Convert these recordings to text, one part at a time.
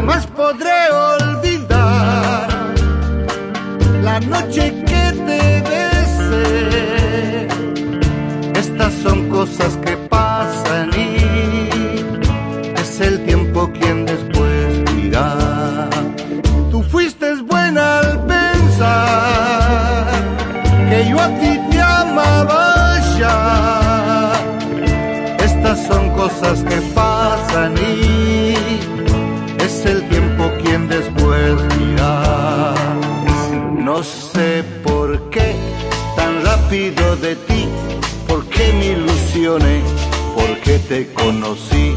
jamás podré olvidar la noche que te besé. Estas son cosas que pasan y es el tiempo quien después dirá. Tú fuiste buena al pensar que yo a ti te amaba ya. Estas son cosas que pasan y es el tiempo quien después dirá. No sé por qué tan rápido de ti, por qué me ilusioné, por qué te conocí.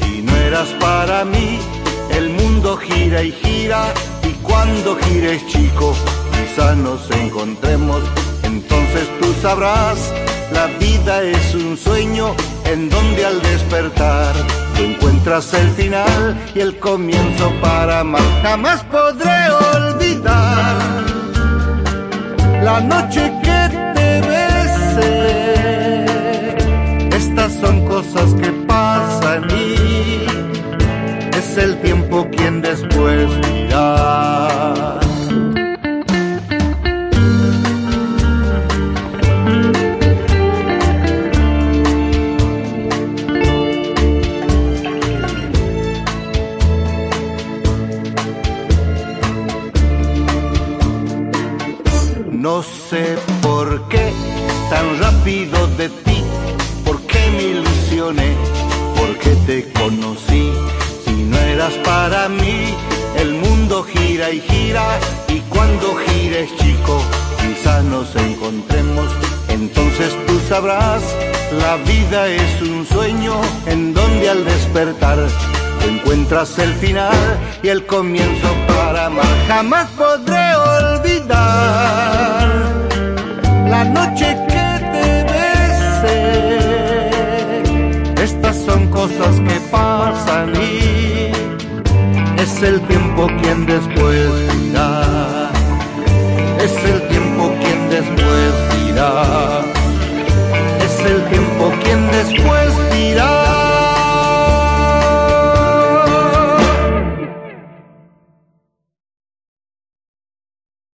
Si no eras para mí, el mundo gira y gira y cuando gires chico, quizá nos encontremos, entonces tú sabrás la vida es un sueño en donde al despertar encuentras el final y el comienzo para amar. Jamás podré olvidar la noche que te besé. Estas son cosas que pasan y es el tiempo quien después dirá. No sé por qué tan rápido de ti, por qué me ilusioné, por qué te conocí. Si no eras para mí, el mundo gira y gira y cuando gires chico, quizá nos encontremos. Entonces tú sabrás, la vida es un sueño en donde al despertar encuentras el final y el comienzo para amar. Jamás podré olvidar es el tiempo quien después dirá. Es el tiempo quien después dirá. Es el tiempo quien después